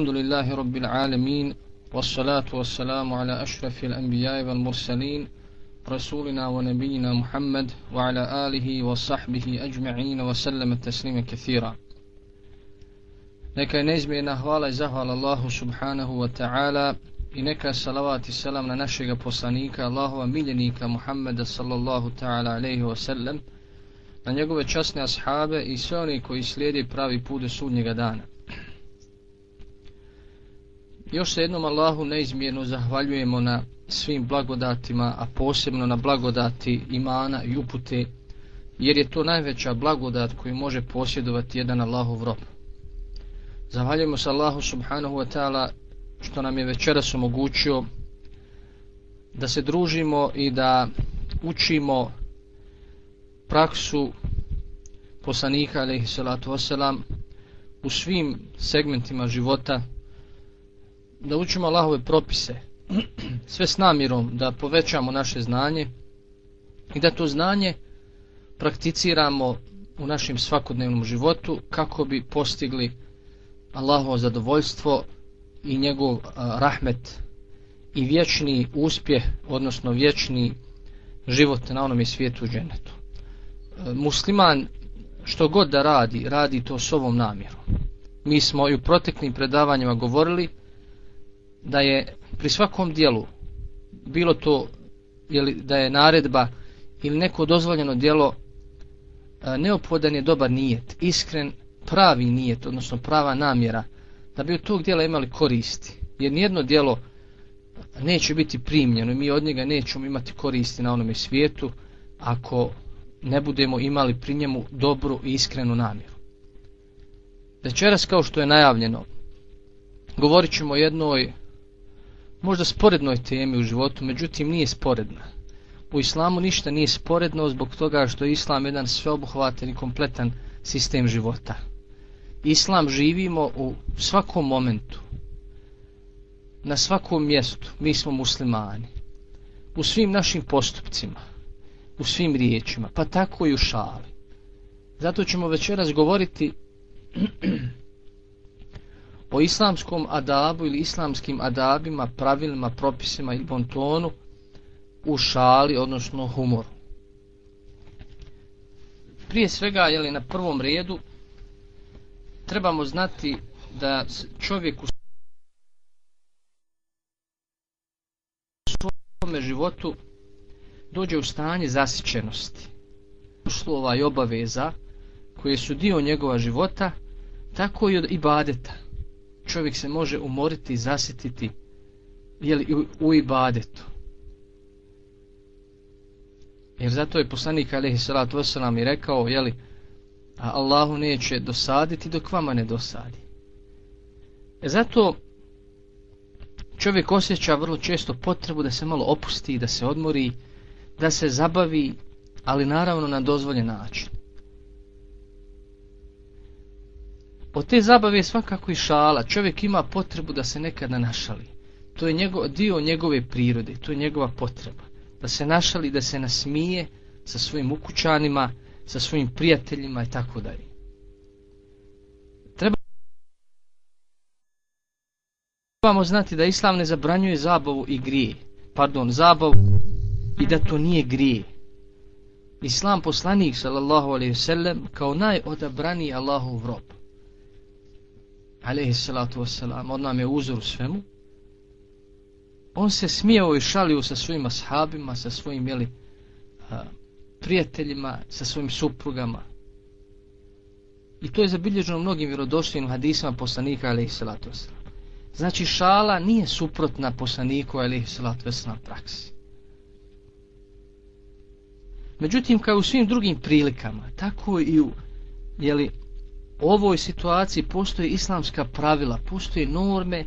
الحمد لله رب العالمين والصلاة والسلام على أشرف الأنبياء والمرسلين رسولنا ونبينا محمد وعلى آله وصحبه أجمعين وسلم التسليم كثيرا Neka je neizmjerna hvala i zahvala Allahu subhanahu wa ta'ala i neka salavat i salam na našega poslanika, Allahova miljenika Muhammeda sallallahu ta'ala alaihi wa sallam, na njegove časne ashabe i sve oni koji slijedi pravi put do sudnjega dana. Još se jednom Allahu neizmjerno zahvaljujemo na svim blagodatima, a posebno na blagodati imana i upute, jer je to najveća blagodat koju može posjedovati jedan Allahov rob. Zahvaljujemo se Allahu subhanahu wa ta'ala što nam je večeras omogućio da se družimo i da učimo praksu poslanika alaihi salatu wasalam u svim segmentima života da učimo Allahove propise sve s namirom da povećamo naše znanje i da to znanje prakticiramo u našem svakodnevnom životu kako bi postigli Allahovo zadovoljstvo i njegov rahmet i vječni uspjeh, odnosno vječni život na onom svijetu dženetu. E, musliman što god da radi, radi to s ovom namjerom. Mi smo i u proteklim predavanjima govorili da je pri svakom dijelu bilo to jeli, da je naredba ili neko dozvoljeno dijelo e, neophodan je dobar nijet, iskren pravi nijet, odnosno prava namjera, da bi od tog dijela imali koristi. Jer nijedno dijelo neće biti primljeno i mi od njega nećemo imati koristi na onome svijetu ako ne budemo imali pri njemu dobru i iskrenu namjeru. Večeras kao što je najavljeno, govorit ćemo o jednoj možda sporednoj temi u životu, međutim nije sporedna. U islamu ništa nije sporedno zbog toga što je islam jedan sveobuhvatan i kompletan sistem života. Islam živimo u svakom momentu, na svakom mjestu, mi smo muslimani, u svim našim postupcima, u svim riječima, pa tako i u šali. Zato ćemo večeras govoriti o islamskom adabu ili islamskim adabima, pravilima, propisima i bontonu u šali, odnosno humoru. Prije svega, jeli na prvom redu, trebamo znati da čovjek u svome životu dođe u stanje zasićenosti, uslova i obaveza koje su dio njegova života, tako i od ibadeta čovjek se može umoriti i zasititi jeli, u, u ibadetu. Jer zato je poslanik alaihi salatu wasalam i rekao, jeli, a Allahu neće dosaditi dok vama ne dosadi. E zato čovjek osjeća vrlo često potrebu da se malo opusti, da se odmori, da se zabavi, ali naravno na dozvoljen način. Od te zabave je svakako i šala. Čovjek ima potrebu da se nekada našali. To je njegov, dio njegove prirode, to je njegova potreba. Da se našali, da se nasmije sa svojim ukućanima, sa svojim prijateljima i tako dalje. Trebamo znati da Islam ne zabranjuje zabavu i grije. Pardon, zabavu i da to nije grije. Islam poslanik sallallahu alaihi sellem kao najodabraniji Allahov rob alaihi salatu wasalam, on nam je uzor u svemu, on se smijao i šalio sa svojim ashabima, sa svojim jeli, a, prijateljima, sa svojim suprugama. I to je zabilježeno mnogim vjerodostojnim hadisima poslanika alaihi salatu wasalam. Znači šala nije suprotna poslaniku alaihi salatu wasalam praksi. Međutim, kao u svim drugim prilikama, tako i u jeli, ovoj situaciji postoje islamska pravila, postoje norme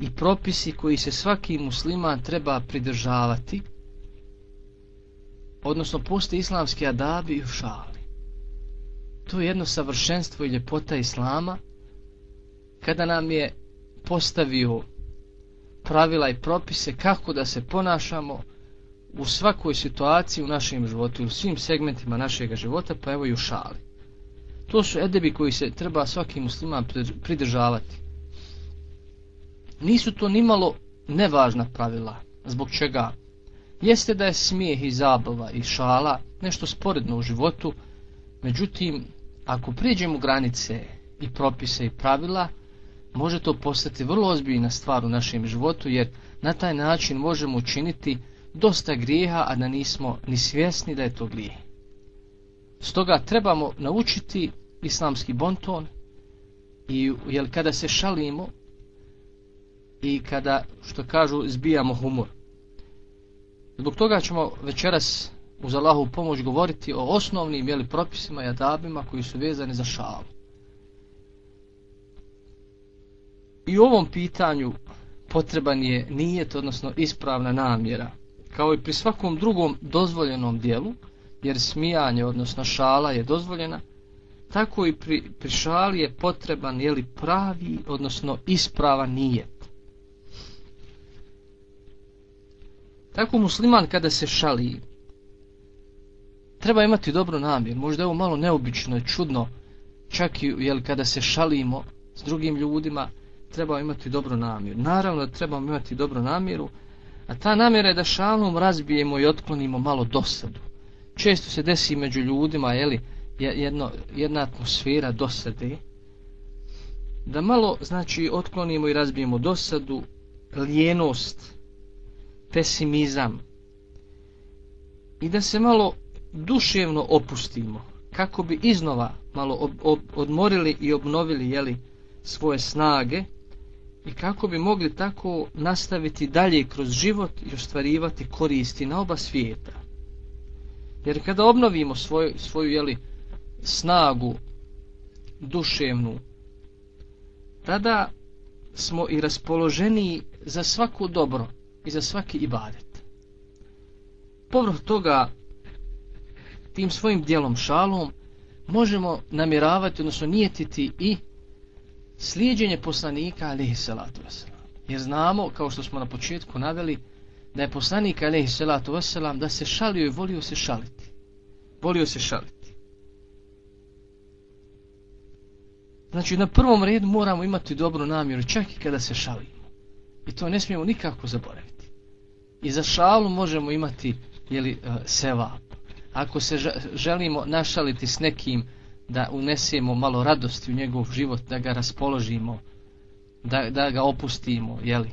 i propisi koji se svaki musliman treba pridržavati, odnosno postoje islamski adabi i ušali. To je jedno savršenstvo i ljepota islama, kada nam je postavio pravila i propise kako da se ponašamo u svakoj situaciji u našem životu, u svim segmentima našeg života, pa evo i u šali. To su edebi koji se treba svaki musliman pridržavati. nisu to nimalo nevažna pravila. Zbog čega? Jeste da je smijeh i zabava i šala nešto sporedno u životu, međutim, ako priđemo granice i propise i pravila, može to postati vrlo ozbiljna stvar u našem životu, jer na taj način možemo učiniti dosta grijeha, a da nismo ni svjesni da je to grijeh. Stoga trebamo naučiti islamski bonton i jel, kada se šalimo i kada, što kažu, zbijamo humor. Zbog toga ćemo večeras uz Allahu pomoć govoriti o osnovnim jeli, propisima i adabima koji su vezani za šalu. I u ovom pitanju potreban je nijet, odnosno ispravna namjera, kao i pri svakom drugom dozvoljenom dijelu, jer smijanje, odnosno šala je dozvoljena, tako i pri, pri šali je potreban je li pravi, odnosno ispravan nijet. Tako musliman kada se šali, treba imati dobro namjer. Možda je ovo malo neobično i čudno, čak i jel, kada se šalimo s drugim ljudima, treba imati dobro namjer. Naravno da trebamo imati dobro namjeru, a ta namjera je da šalom razbijemo i otklonimo malo dosadu. Često se desi među ljudima, jeli, jedno, jedna atmosfera dosade, da malo, znači, otklonimo i razbijemo dosadu, lijenost, pesimizam i da se malo duševno opustimo kako bi iznova malo ob, ob, odmorili i obnovili jeli, svoje snage i kako bi mogli tako nastaviti dalje kroz život i ostvarivati koristi na oba svijeta. Jer kada obnovimo svoj, svoju jeli, snagu duševnu, tada smo i raspoloženi za svako dobro i za svaki ibadet. Povrh toga, tim svojim dijelom šalom, možemo namjeravati, odnosno nijetiti i slijedjenje poslanika, alihi salatu wasalam. Jer znamo, kao što smo na početku naveli, da je poslanik, alihi salatu wasalam, da se šalio i volio se šaliti. Volio se šaliti. Znači, na prvom redu moramo imati dobru namjeru, čak i kada se šalimo. I to ne smijemo nikako zaboraviti. I za šalu možemo imati jeli, uh, eh, sevap. Ako se želimo našaliti s nekim da unesemo malo radosti u njegov život, da ga raspoložimo, da, da ga opustimo, jeli,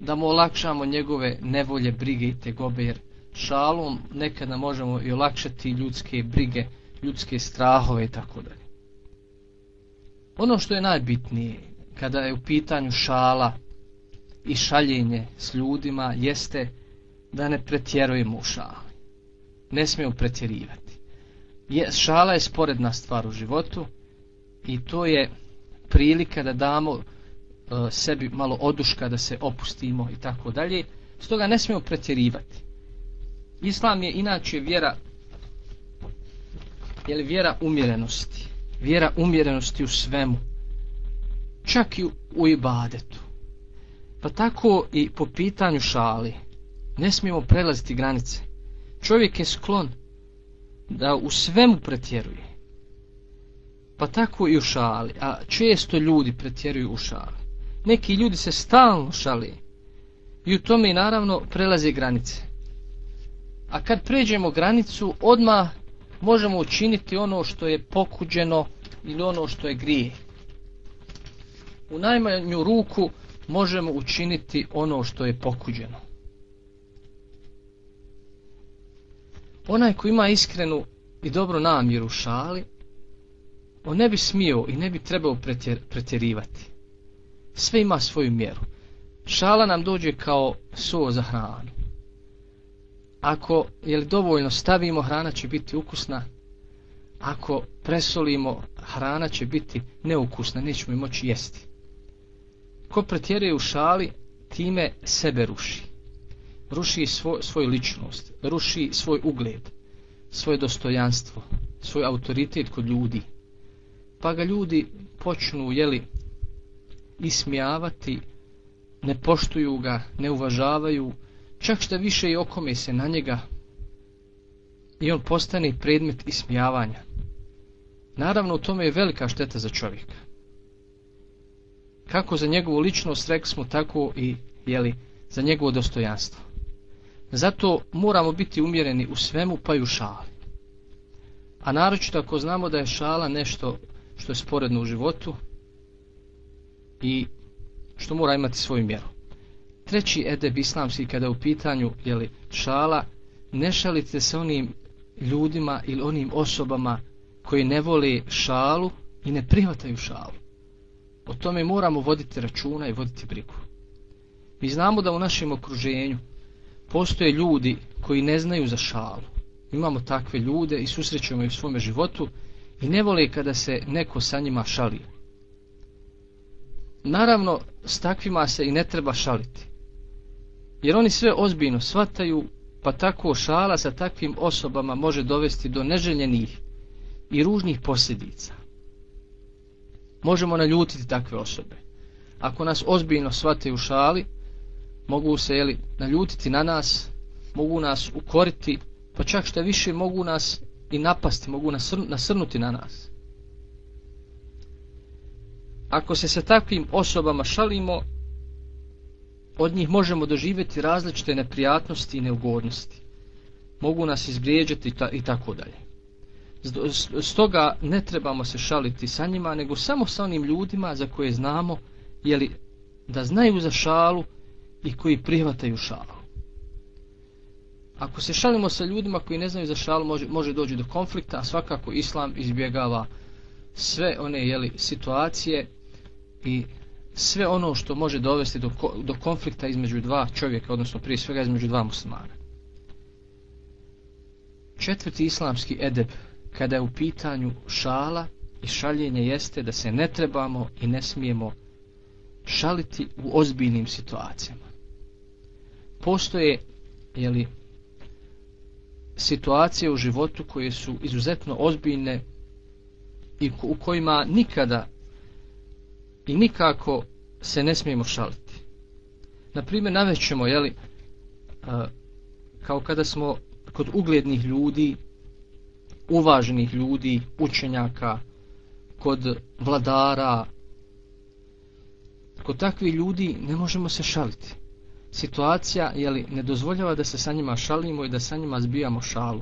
da mu olakšamo njegove nevolje, brige i tegobe, jer šalom nekada možemo i olakšati ljudske brige, ljudske strahove i tako dalje. Ono što je najbitnije kada je u pitanju šala, i šaljenje s ljudima jeste da ne pretjerujemo u šali. Ne smijemo pretjerivati. Je, šala je sporedna stvar u životu i to je prilika da damo E, sebi malo oduška da se opustimo i tako dalje. Stoga ne smijemo pretjerivati. Islam je inače vjera je li vjera umjerenosti. Vjera umjerenosti u svemu. Čak i u, u ibadetu. Pa tako i po pitanju šali. Ne smijemo prelaziti granice. Čovjek je sklon da u svemu pretjeruje. Pa tako i u šali. A često ljudi pretjeruju u šali. Neki ljudi se stalno šale I u tome naravno prelaze granice. A kad pređemo granicu, odma možemo učiniti ono što je pokuđeno ili ono što je grije. U najmanju ruku možemo učiniti ono što je pokuđeno. Onaj ko ima iskrenu i dobru namjeru u šali, on ne bi smio i ne bi trebao pretjer, pretjerivati. Sve ima svoju mjeru. Šala nam dođe kao so za hranu. Ako je li dovoljno stavimo, hrana će biti ukusna. Ako presolimo, hrana će biti neukusna, nećemo moći jesti. Ko pretjeruje u šali, time sebe ruši. Ruši svoj, svoju ličnost, ruši svoj ugled, svoje dostojanstvo, svoj autoritet kod ljudi. Pa ga ljudi počnu, jeli, ismijavati, ne poštuju ga, ne uvažavaju, čak šta više i okome se na njega i on postane predmet ismijavanja. Naravno, u tome je velika šteta za čovjeka. kako za njegovu ličnost rekli smo tako i jeli, za njegovo dostojanstvo. Zato moramo biti umjereni u svemu pa i u šali. A naročito ako znamo da je šala nešto što je sporedno u životu i što mora imati svoju mjeru. Treći edeb islamski kada je u pitanju jeli, šala, ne šalite se onim ljudima ili onim osobama koji ne vole šalu i ne prihvataju šalu. O tome moramo voditi računa i voditi brigu. Mi znamo da u našem okruženju postoje ljudi koji ne znaju za šalu. Imamo takve ljude i susrećujemo ih u svome životu i ne vole kada se neko sa njima šali. Naravno, s takvima se i ne treba šaliti. Jer oni sve ozbiljno shvataju, pa tako šala sa takvim osobama može dovesti do neželjenih i ružnih posljedica. Možemo naljutiti takve osobe. Ako nas ozbiljno shvataju šali, mogu se jeli, naljutiti na nas, mogu nas ukoriti, pa čak što više mogu nas i napasti, mogu nasrnuti na nas. Ako se sa takvim osobama šalimo, od njih možemo doživjeti različite neprijatnosti i neugodnosti. Mogu nas izbrijeđati i tako dalje. Stoga ne trebamo se šaliti sa njima, nego samo sa onim ljudima za koje znamo jeli, da znaju za šalu i koji prihvataju šalu. Ako se šalimo sa ljudima koji ne znaju za šalu, može, može doći do konflikta, a svakako Islam izbjegava sve one jeli, situacije i sve ono što može dovesti do, do konflikta između dva čovjeka, odnosno prije svega između dva muslimana. Četvrti islamski edeb, kada je u pitanju šala i šaljenje, jeste da se ne trebamo i ne smijemo šaliti u ozbiljnim situacijama. Postoje, jeli, situacije u životu koje su izuzetno ozbiljne i u kojima nikada i nikako se ne smijemo šaliti. Naprimjer, navećemo, jeli, kao kada smo kod uglednih ljudi, uvaženih ljudi, učenjaka, kod vladara, kod takvih ljudi ne možemo se šaliti. Situacija jeli, ne dozvoljava da se sa njima šalimo i da sa njima zbijamo šalu.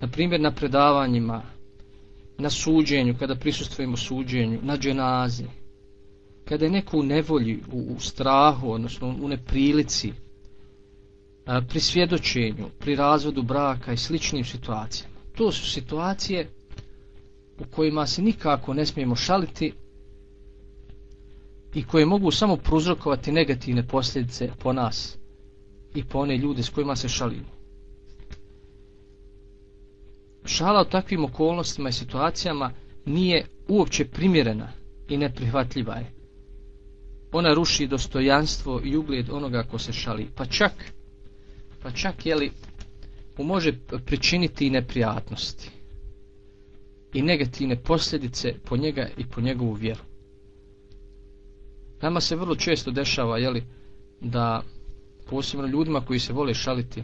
Naprimjer, na predavanjima, na suđenju, kada prisustvujemo suđenju, na dženazi, kada je neko u nevolji, u, u strahu, odnosno u neprilici, a, pri svjedočenju, pri razvodu braka i sličnim situacijama. To su situacije u kojima se nikako ne smijemo šaliti i koje mogu samo pruzrokovati negativne posljedice po nas i po one ljude s kojima se šalimo. Šala u takvim okolnostima i situacijama nije uopće primjerena i neprihvatljiva je ona ruši dostojanstvo i ugled onoga ko se šali. Pa čak, pa čak je li mu može pričiniti i neprijatnosti i negativne posljedice po njega i po njegovu vjeru. Nama se vrlo često dešava jeli, da posebno ljudima koji se vole šaliti,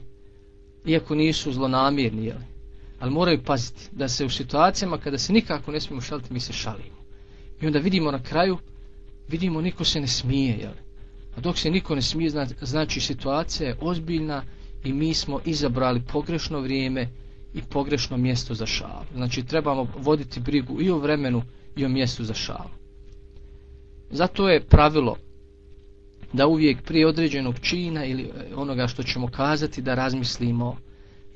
iako nisu zlonamjerni, jeli, ali moraju paziti da se u situacijama kada se nikako ne smijemo šaliti, mi se šalimo. I onda vidimo na kraju vidimo niko se ne smije, jel? A dok se niko ne smije, znači situacija je ozbiljna i mi smo izabrali pogrešno vrijeme i pogrešno mjesto za šalu. Znači trebamo voditi brigu i o vremenu i o mjestu za šalu. Zato je pravilo da uvijek prije određenog čina ili e, onoga što ćemo kazati da razmislimo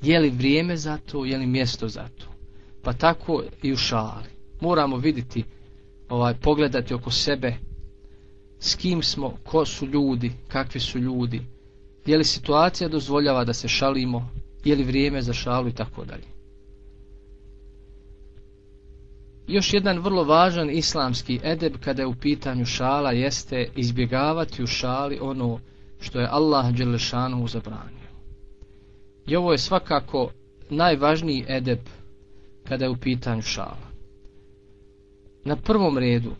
je li vrijeme za to, je li mjesto za to. Pa tako i u šali. Moramo vidjeti, ovaj, pogledati oko sebe s kim smo, ko su ljudi, kakvi su ljudi, je li situacija dozvoljava da se šalimo, je li vrijeme za šalu i tako dalje. Još jedan vrlo važan islamski edeb kada je u pitanju šala jeste izbjegavati u šali ono što je Allah Đelešanu zabranio. I ovo je svakako najvažniji edeb kada je u pitanju šala. Na prvom redu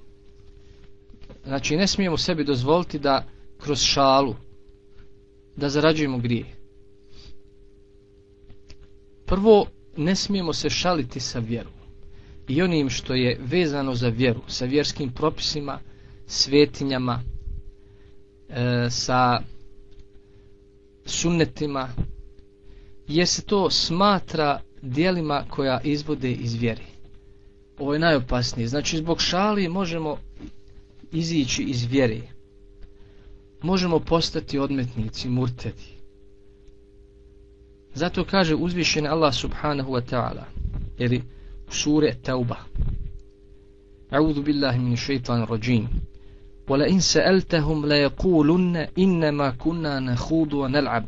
Znači, ne smijemo sebi dozvoliti da kroz šalu da zarađujemo grije. Prvo, ne smijemo se šaliti sa vjerom. I onim što je vezano za vjeru, sa vjerskim propisima, svetinjama, e, sa sunnetima, jer se to smatra dijelima koja izvode iz vjeri. Ovo je najopasnije. Znači, zbog šali možemo izići iz vjeri. Možemo postati odmetnici, murtedi. Zato kaže uzvišen Allah subhanahu wa ta'ala, jer u sure Tauba, A'udhu billahi min shaitan rajim. ولئن سألتهم ليقولن إنما كنا نخوض ونلعب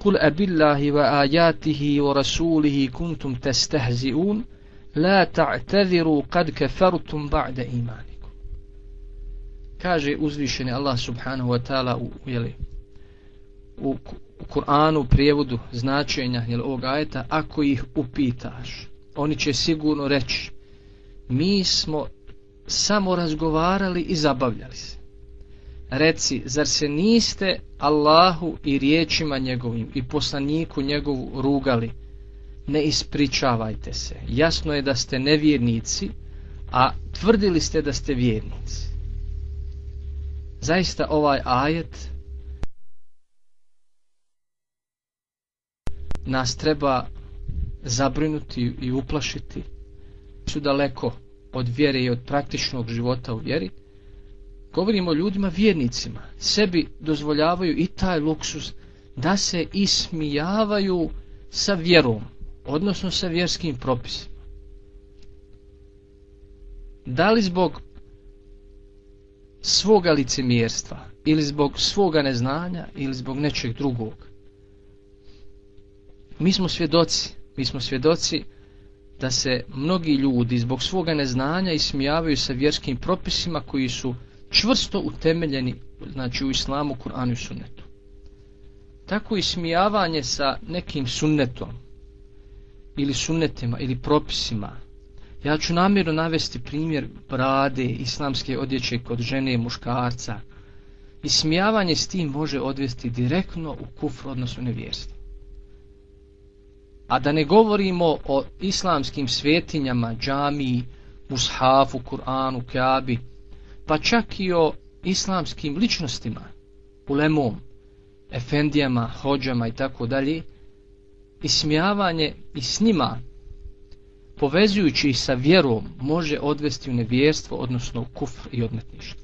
قل أب الله وآياته ورسوله كنتم تستهزئون لا تعتذروا قد كفرتم بعد إيمانكم kaže uzvišeni Allah subhanahu wa ta'ala u, jeli, u, u Kur'anu prijevodu značenja jeli, ovog ajeta ako ih upitaš oni će sigurno reći mi smo samo razgovarali i zabavljali se. Reci, zar se niste Allahu i riječima njegovim i poslaniku njegovu rugali? Ne ispričavajte se. Jasno je da ste nevjernici, a tvrdili ste da ste vjernici. Zaista ovaj ajet nas treba zabrinuti i uplašiti. Su daleko od vjere i od praktičnog života u vjeri, govorimo o ljudima vjernicima, sebi dozvoljavaju i taj luksus da se ismijavaju sa vjerom, odnosno sa vjerskim propisima. Da li zbog svoga licemjerstva, ili zbog svoga neznanja, ili zbog nečeg drugog. Mi smo svjedoci, mi smo svjedoci da se mnogi ljudi zbog svoga neznanja ismijavaju sa vjerskim propisima koji su čvrsto utemeljeni znači u islamu, Kur'anu i sunnetu. Tako ismijavanje sa nekim sunnetom ili sunnetima ili propisima ja ću namjerno navesti primjer brade islamske odjeće kod žene i muškarca ismijavanje s tim može odvesti direktno u kufru odnosno nevjerstvo. A da ne govorimo o islamskim svetinjama, džamiji, mushafu, Kur'anu, Kabi, pa čak i o islamskim ličnostima, ulemom, efendijama, hođama i tako dalje, ismijavanje i s njima, povezujući ih sa vjerom, može odvesti u nevjerstvo, odnosno u kufr i odmetništvo.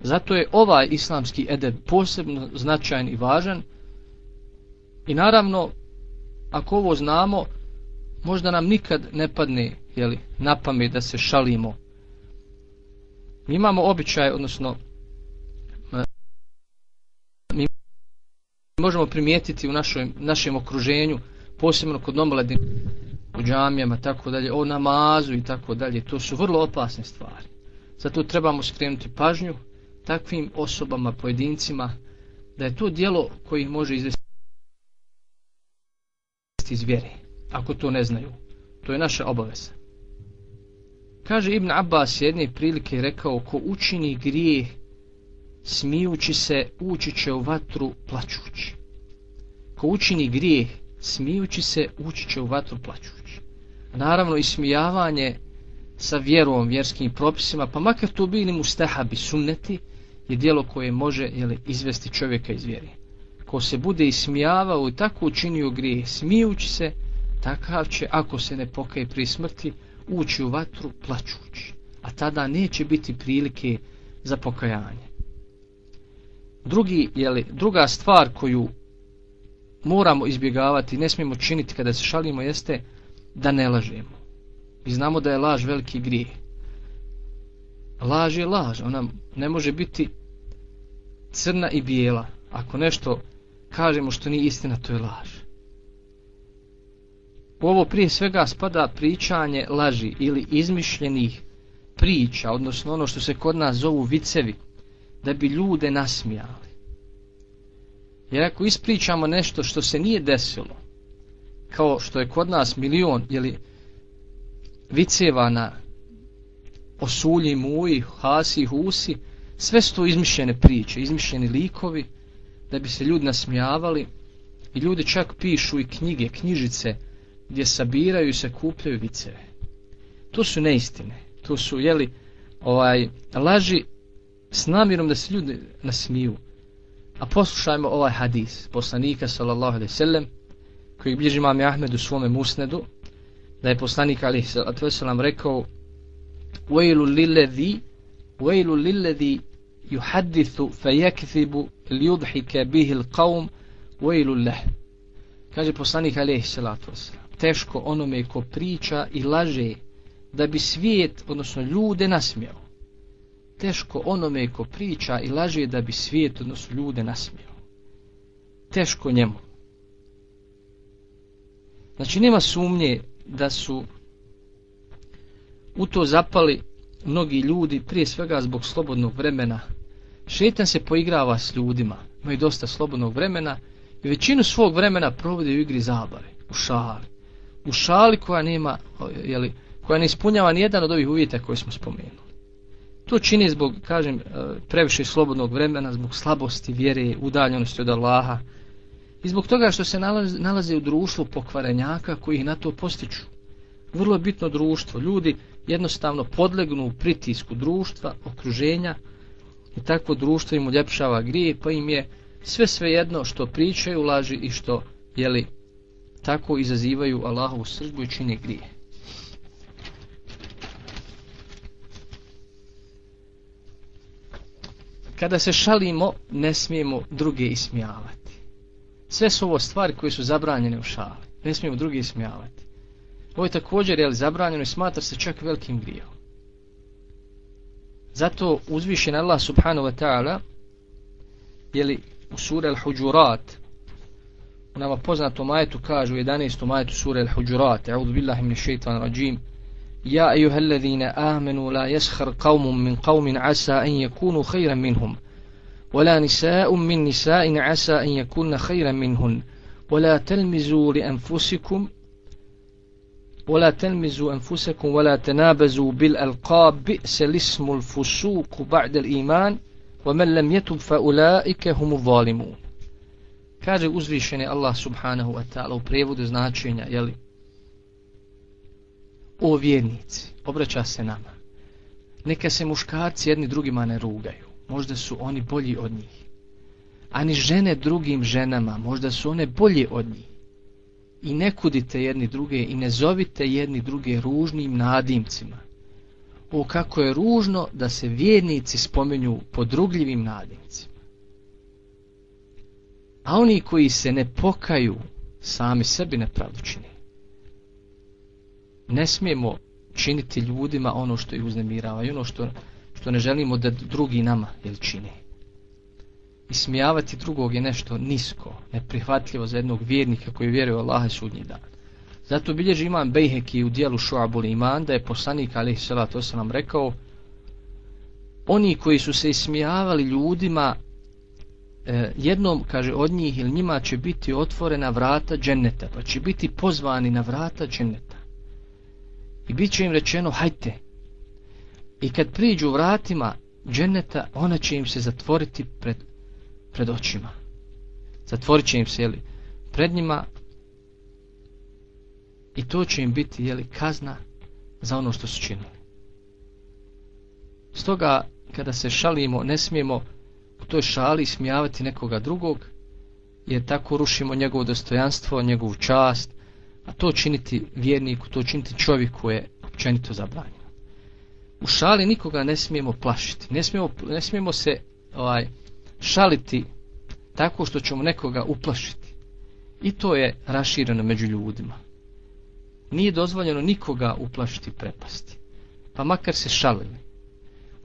Zato je ovaj islamski edeb posebno značajan i važan i naravno ako ovo znamo, možda nam nikad ne padne jeli, na pamet da se šalimo. Mi imamo običaj, odnosno eh, mi možemo primijetiti u našoj, našem okruženju, posebno kod nomladin u džamijama, tako dalje, o namazu i tako dalje, to su vrlo opasne stvari. Zato trebamo skrenuti pažnju takvim osobama, pojedincima, da je to dijelo koji ih može izvesti iz vjere, ako to ne znaju. To je naša obaveza. Kaže Ibn Abbas jedne prilike rekao, ko učini grijeh, smijući se, ući će u vatru plaćući. Ko učini grijeh, smijući se, ući će u vatru plaćući. Naravno, ismijavanje sa vjerom, vjerskim propisima, pa makar to bili mustahabi sunneti, je dijelo koje može jeli, izvesti čovjeka iz vjere ko se bude ismijavao i tako učinio grije smijući se, takav će, ako se ne pokaje pri smrti, ući u vatru plaćući. A tada neće biti prilike za pokajanje. Drugi, jeli, druga stvar koju moramo izbjegavati, ne smijemo činiti kada se šalimo, jeste da ne lažemo. Mi znamo da je laž veliki grijeh. Laž je laž, ona ne može biti crna i bijela. Ako nešto kažemo što nije istina, to je laž. U ovo prije svega spada pričanje laži ili izmišljenih priča, odnosno ono što se kod nas zovu vicevi, da bi ljude nasmijali. Jer ako ispričamo nešto što se nije desilo, kao što je kod nas milion jeli, viceva na osulji muji, hasi, husi, sve su to izmišljene priče, izmišljeni likovi, da bi se ljudi nasmijavali i ljudi čak pišu i knjige, knjižice gdje sabiraju i se kupljaju viceve. To su neistine. To su, jeli, ovaj, laži s namjerom da se ljudi nasmiju. A poslušajmo ovaj hadis poslanika sallallahu alejhi ve sellem koji bliži imam Ahmed u svome musnedu da je poslanik Ali sallam rekao Vejlu lilladhi Vejlu lilladhi yuhadithu fejekzibu ljudhike bihil qavm Vejlu leh Kaže poslanik Ali sallatu Teško onome ko priča i laže da bi svijet, odnosno ljude nasmijao teško onome ko priča i laže da bi svijet, odnosno ljude nasmijao. Teško njemu. Znači nema sumnje da su u to zapali mnogi ljudi, prije svega zbog slobodnog vremena. Šetan se poigrava s ljudima, imaju dosta slobodnog vremena i većinu svog vremena provode u igri zabave, u šali. U šali koja nema, jeli, koja ne ispunjava nijedan od ovih uvjeta koje smo spomenuli. To čini zbog, kažem, eh, previše slobodnog vremena, zbog slabosti, vjere, udaljenosti od Allaha i zbog toga što se nalaze, nalaze u društvu pokvarenjaka koji ih na to postiču. Vrlo bitno društvo. Ljudi jednostavno podlegnu pritisku društva, okruženja i takvo društvo im uljepšava grije, pa im je sve sve jedno što pričaju, laži i što, jeli, tako izazivaju Allahovu sržbu i čine grije. kada se šalimo, ne smijemo druge ismijavati. Sve su ovo stvari koje su zabranjene u šali. Ne smijemo drugi smijavati. Ovo je također je li zabranjeno i smatra se čak velikim grijehom. Zato uzvišen Allah subhanahu wa ta'ala je li u sura Al-Huđurat u nama poznatom majetu kaže u 11. majetu sura Al-Huđurat A'udhu billahi min shaitan rajim Ja ejuha allazina amenu la jeshar qavmum min qavmin asa en yakunu khayran minhum ولا نساء من نساء عسى أن يكون خيرا منهن ولا تلمزوا لأنفسكم ولا تلمزوا أنفسكم ولا تنابزوا بالألقاب بئس الاسم الفسوق بعد الإيمان ومن لم يتب فأولئك هم الظالمون Kaže uzvišeni Allah subhanahu wa ta'ala u prevodu značenja, jeli, o vjernici, obraća se nama. Neka se muškarci jedni drugima ne rugaju. Možda su oni bolji od njih. Ani žene drugim ženama, možda su one bolje od njih. I ne kudite jedni druge i ne zovite jedni druge ružnim nadimcima. O kako je ružno da se vjernici spomenju podrugljivim nadimcima. A oni koji se ne pokaju, sami sebi nepravdu čini ne smijemo činiti ljudima ono što ih uznemirava i ono što, što ne želimo da drugi nama jel čini. I drugog je nešto nisko, neprihvatljivo za jednog vjernika koji vjeruje u Allaha sudnji dan. Zato bilježi imam Bejheki u dijelu Šuabul Iman da je poslanik alaihi Salatu nam rekao oni koji su se ismijavali ljudima eh, jednom, kaže, od njih ili njima će biti otvorena vrata dženeta, pa će biti pozvani na vrata dženeta. I bit će im rečeno, hajte. I kad priđu vratima dženeta, ona će im se zatvoriti pred, pred očima. Zatvorit će im se, jeli, pred njima. I to će im biti, jeli, kazna za ono što su činili. Stoga, kada se šalimo, ne smijemo u toj šali smijavati nekoga drugog, jer tako rušimo njegovo dostojanstvo, njegovu čast, A to činiti vjerniku, to činiti čovjeku je općenito zabranjeno. U šali nikoga ne smijemo plašiti. Ne smijemo, ne smijemo se ovaj, šaliti tako što ćemo nekoga uplašiti. I to je rašireno među ljudima. Nije dozvoljeno nikoga uplašiti prepasti. Pa makar se šalili.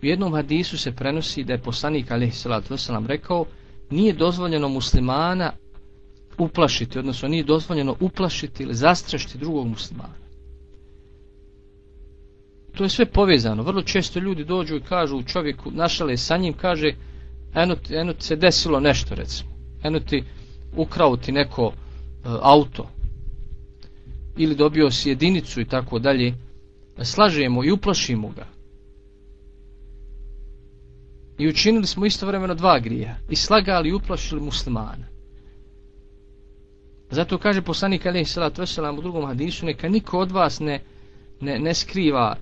U jednom hadisu se prenosi da je poslanik Ali Salatu wasalam rekao nije dozvoljeno muslimana uplašiti, odnosno nije dozvoljeno uplašiti ili zastrašiti drugog muslimana. To je sve povezano. Vrlo često ljudi dođu i kažu u čovjeku, našale sa njim, kaže, eno, eno se desilo nešto, recimo. Eno ti ukrao ti neko e, auto. Ili dobio si jedinicu i tako dalje. Slažemo i uplašimo ga. I učinili smo istovremeno dva grija. I slagali i uplašili muslimana. Zato kaže poslanik Ali salatu wasalam u drugom hadisu neka niko od vas ne, ne, ne skriva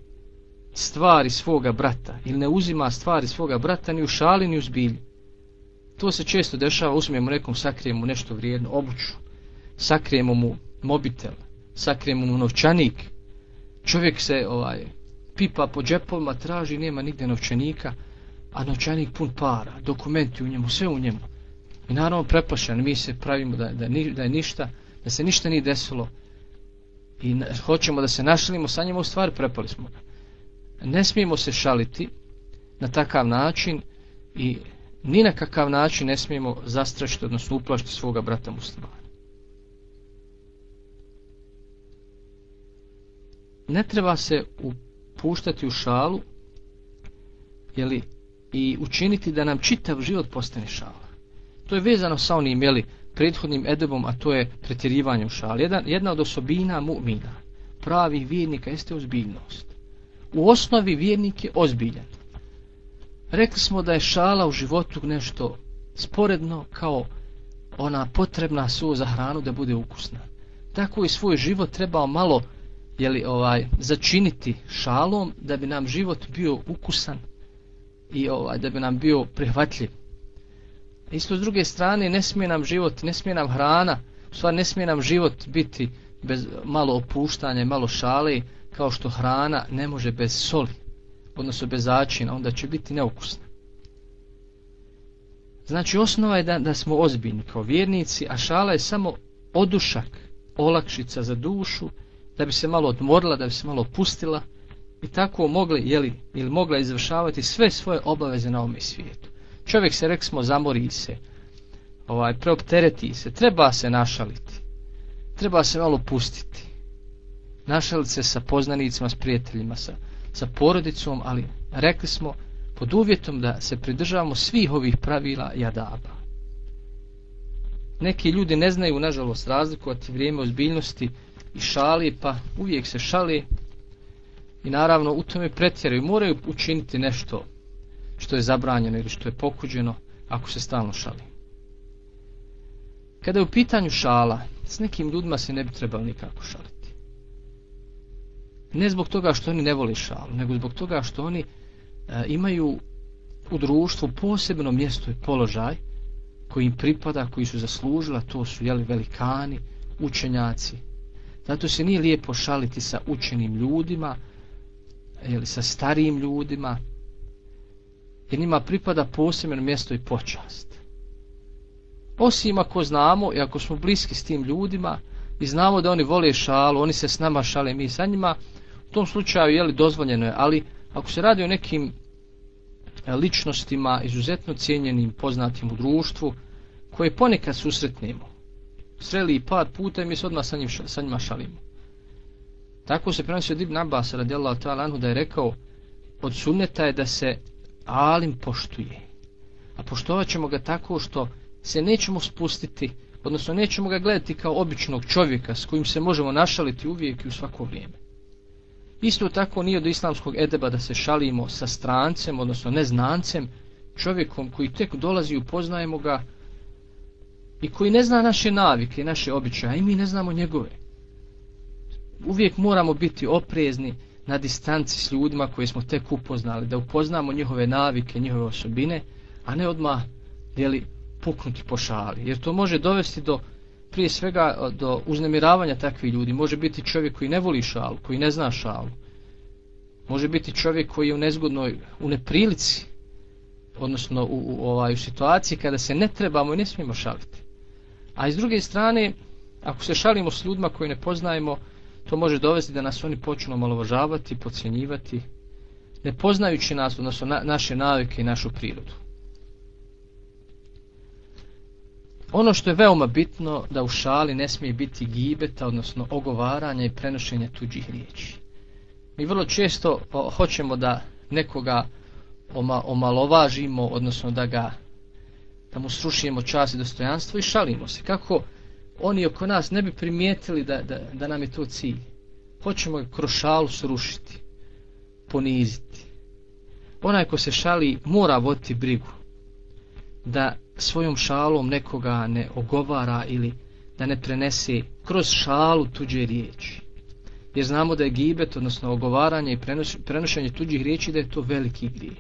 stvari svoga brata ili ne uzima stvari svoga brata ni u šali ni u zbilju. To se često dešava, uzmemo nekom, sakrijemo nešto vrijedno, obuću, sakrijemo mu mobitel, sakrijemo mu novčanik, čovjek se ovaj pipa po džepovima, traži, nema nigde novčanika, a novčanik pun para, dokumenti u njemu, sve u njemu. I naravno prepašan, mi se pravimo da, da, da je ništa, da se ništa nije desilo i na, hoćemo da se našalimo sa njima, u stvari prepali smo ga. Ne smijemo se šaliti na takav način i ni na kakav način ne smijemo zastrašiti, odnosno uplašiti svoga brata muslimana. Ne treba se upuštati u šalu jeli, i učiniti da nam čitav život postane šala. To je vezano sa onim jeli, prethodnim edebom, a to je pretjerivanje u šali. Jedna, jedna od osobina mu'mina, pravih vjernika, jeste ozbiljnost. U osnovi vjernik je ozbiljan. Rekli smo da je šala u životu nešto sporedno kao ona potrebna su za hranu da bude ukusna. Tako i svoj život trebao malo jeli, ovaj, začiniti šalom da bi nam život bio ukusan i ovaj, da bi nam bio prihvatljiv. Isto s druge strane ne smije nam život, ne smije nam hrana, u stvari ne smije nam život biti bez malo opuštanja, malo šale, kao što hrana ne može bez soli odnosno bez začina, onda će biti neukusna. Znači, osnova je da, da smo ozbiljni kao vjernici, a šala je samo odušak, olakšica za dušu, da bi se malo odmorila, da bi se malo opustila i tako mogli, jeli, ili mogla izvršavati sve svoje obaveze na ovome svijetu. Čovjek se, rek smo, zamori se, ovaj, preoptereti se, treba se našaliti, treba se malo pustiti, našalice sa poznanicima, s prijateljima, sa, sa porodicom, ali rekli smo pod uvjetom da se pridržavamo svih ovih pravila i adaba. Neki ljudi ne znaju, nažalost, razlikovati vrijeme ozbiljnosti i šali, pa uvijek se šali i naravno u tome pretjeraju. Moraju učiniti nešto što je zabranjeno ili što je pokuđeno ako se stalno šali. Kada je u pitanju šala, s nekim ljudima se ne bi trebalo nikako šaliti ne zbog toga što oni ne voli šalu, nego zbog toga što oni e, imaju u društvu posebno mjesto i položaj koji im pripada, koji su zaslužila, to su jeli, velikani, učenjaci. Zato se nije lijepo šaliti sa učenim ljudima, jeli, sa starijim ljudima, jer njima pripada posebno mjesto i počast. Osim ako znamo i ako smo bliski s tim ljudima i znamo da oni vole šalu, oni se s nama šale, mi sa njima, u tom slučaju je li dozvoljeno je, ali ako se radi o nekim e, ličnostima izuzetno cijenjenim, poznatim u društvu, koje ponekad susretnemo, sreli i par puta i mi se odmah sa, njim, sa njima šalimo. Tako se prenosi od Ibn Abbas radijallahu ta'ala anhu da je rekao od sunneta je da se alim poštuje. A poštovat ćemo ga tako što se nećemo spustiti, odnosno nećemo ga gledati kao običnog čovjeka s kojim se možemo našaliti uvijek i u svako vrijeme. Isto tako nije do islamskog edeba da se šalimo sa strancem, odnosno neznancem, čovjekom koji tek dolazi i upoznajemo ga i koji ne zna naše navike, naše običaje i mi ne znamo njegove. Uvijek moramo biti oprezni na distanci s ljudima koje smo tek upoznali, da upoznamo njihove navike, njihove osobine, a ne odmah jeli, puknuti po šali. Jer to može dovesti do prije svega do uznemiravanja takvih ljudi. Može biti čovjek koji ne voli šalu, koji ne zna šalu. Može biti čovjek koji je u nezgodnoj, u neprilici, odnosno u, u, ovaj, u situaciji kada se ne trebamo i ne smijemo šaliti. A iz druge strane, ako se šalimo s ljudima koji ne poznajemo, to može dovesti da nas oni počnu malovažavati, pocijenjivati, ne poznajući nas, odnosno na, naše navike i našu prirodu. Ono što je veoma bitno da u šali ne smije biti gibeta, odnosno ogovaranja i prenošenja tuđih riječi. Mi vrlo često o, hoćemo da nekoga oma, omalovažimo, odnosno da ga da mu srušimo čas i dostojanstvo i šalimo se. Kako oni oko nas ne bi primijetili da, da, da nam je to cilj. Hoćemo ga kroz šalu srušiti, poniziti. Onaj ko se šali mora voditi brigu da svojom šalom nekoga ne ogovara ili da ne prenese kroz šalu tuđe riječi. jer znamo da je gibet, odnosno ogovaranje i prenošenje tuđih riječi, da je to veliki grije.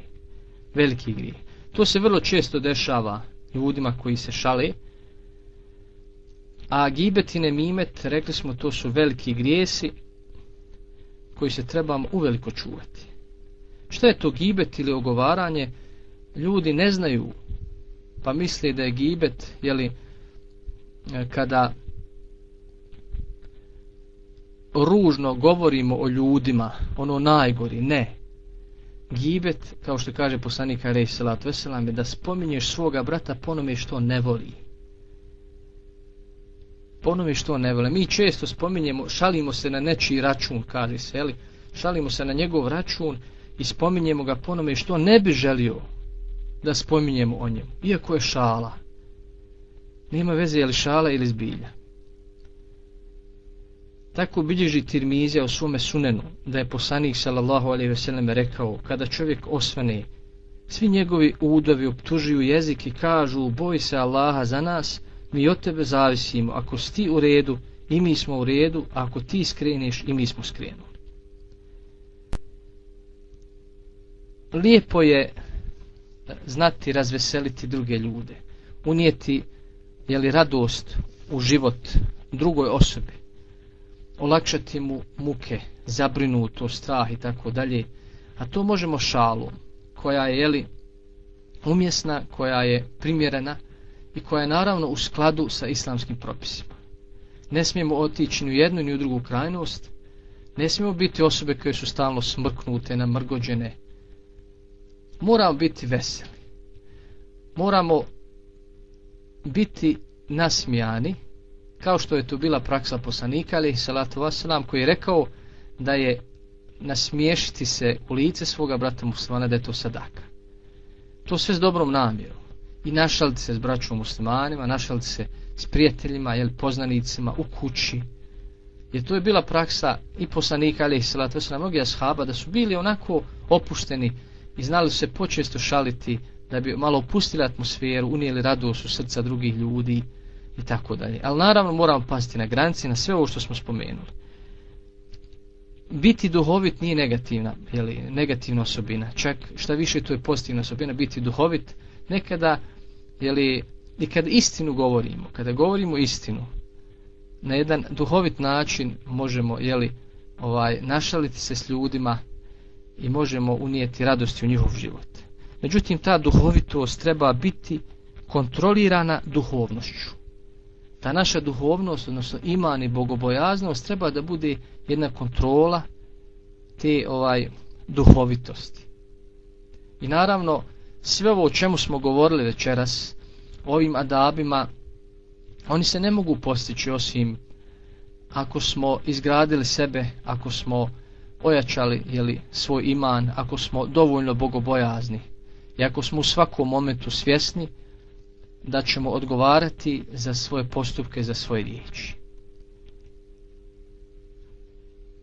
Veliki grije. To se vrlo često dešava ljudima koji se šale, a gibet i nemimet, rekli smo, to su veliki grijesi koji se trebamo uveliko čuvati. Šta je to gibet ili ogovaranje? Ljudi ne znaju, pa misli da je gibet, jeli, e, kada ružno govorimo o ljudima, ono najgori, ne. Gibet, kao što kaže poslanika Rej Salat Veselam, je da spominješ svoga brata ponome što ne voli. Ponome što ne voli. Mi često spominjemo, šalimo se na nečiji račun, kaže se, jeli? šalimo se na njegov račun i spominjemo ga ponome što ne bi želio da spominjemo o njemu. Iako je šala. Nema veze je li šala ili zbilja. Tako bilježi Tirmizija u svome sunenu, da je poslanik sallallahu alaihi veseleme rekao, kada čovjek osvane, svi njegovi udovi optužuju jezik i kažu, boj se Allaha za nas, mi od tebe zavisimo, ako si ti u redu, i mi smo u redu, a ako ti skreneš, i mi smo skrenuli. Lijepo je znati razveseliti druge ljude, unijeti jeli, radost u život drugoj osobi olakšati mu muke, zabrinuto, strah i tako dalje. A to možemo šalom, koja je jeli, umjesna, koja je primjerena i koja je naravno u skladu sa islamskim propisima. Ne smijemo otići ni u jednu ni u drugu krajnost, ne smijemo biti osobe koje su stalno smrknute, namrgođene. Moramo biti veseli. Moramo biti nasmijani, kao što je to bila praksa poslanika ali salatu wasalam koji je rekao da je nasmiješiti se u lice svoga brata muslimana da je to sadaka. To sve s dobrom namjerom. I našaliti se s braćom muslimanima, našaliti se s prijateljima, jel, poznanicima u kući. Jer to je bila praksa i poslanika ali salatu wasalam, mnogi ashaba da su bili onako opušteni i znali su se počesto šaliti da bi malo opustili atmosferu, unijeli radost u srca drugih ljudi i tako dalje. Ali naravno moramo pasti na granici na sve ovo što smo spomenuli. Biti duhovit nije negativna, jeli, negativna osobina. Čak šta više to je pozitivna osobina, biti duhovit. Nekada, jeli, i kada istinu govorimo, kada govorimo istinu, na jedan duhovit način možemo, jeli, ovaj, našaliti se s ljudima i možemo unijeti radosti u njihov život. Međutim, ta duhovitost treba biti kontrolirana duhovnošću ta naša duhovnost, odnosno iman i bogobojaznost treba da bude jedna kontrola te ovaj duhovitosti. I naravno, sve ovo o čemu smo govorili večeras, ovim adabima, oni se ne mogu postići osim ako smo izgradili sebe, ako smo ojačali jeli, svoj iman, ako smo dovoljno bogobojazni i ako smo u svakom momentu svjesni da ćemo odgovarati za svoje postupke, za svoje riječi.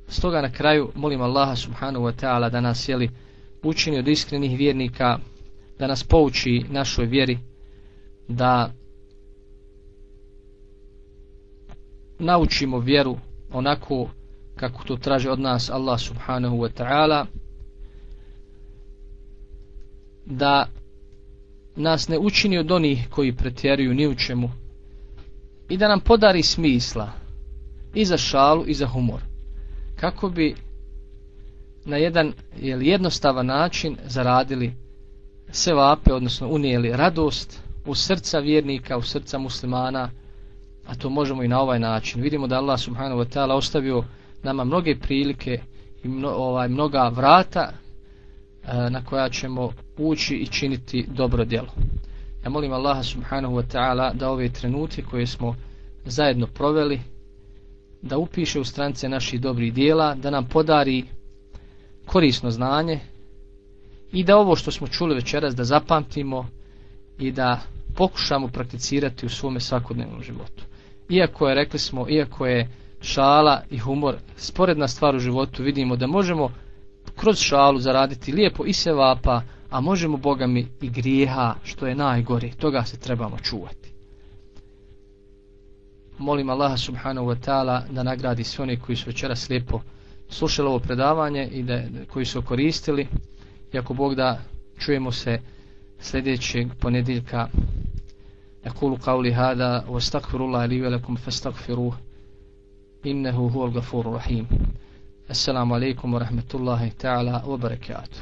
Stoga na kraju molim Allaha subhanahu wa ta'ala da nas jeli učini od iskrenih vjernika, da nas pouči našoj vjeri, da naučimo vjeru onako kako to traži od nas Allah subhanahu wa ta'ala, da nas ne učini od onih koji pretjeruju ni u čemu i da nam podari smisla i za šalu i za humor kako bi na jedan jel, jednostavan način zaradili sevape, odnosno unijeli radost u srca vjernika, u srca muslimana, a to možemo i na ovaj način. Vidimo da Allah subhanahu wa ta'ala ostavio nama mnoge prilike i mno, ovaj, mnoga vrata E, na koja ćemo ući i činiti dobro djelo. Ja molim Allaha subhanahu wa ta'ala da ove trenutke koje smo zajedno proveli, da upiše u strance naših dobrih dijela, da nam podari korisno znanje i da ovo što smo čuli večeras da zapamtimo i da pokušamo prakticirati u svome svakodnevnom životu. Iako je, rekli smo, iako je šala i humor. Sporedna stvar u životu vidimo da možemo kroz šalu zaraditi lijepo i sevapa a možemo bogami i grijeha što je najgore. Toga se trebamo čuvati. Molim Allaha subhanahu wa ta'ala da nagradi sve one koji su večeras lijepo slušali ovo predavanje i da, koji su koristili. I ako Bog da čujemo se sljedećeg ponediljka يقول قولي هذا واستغفر الله لي ولكم فاستغفروه إنه هو الغفور الرحيم. السلام عليكم ورحمة الله تعالى وبركاته.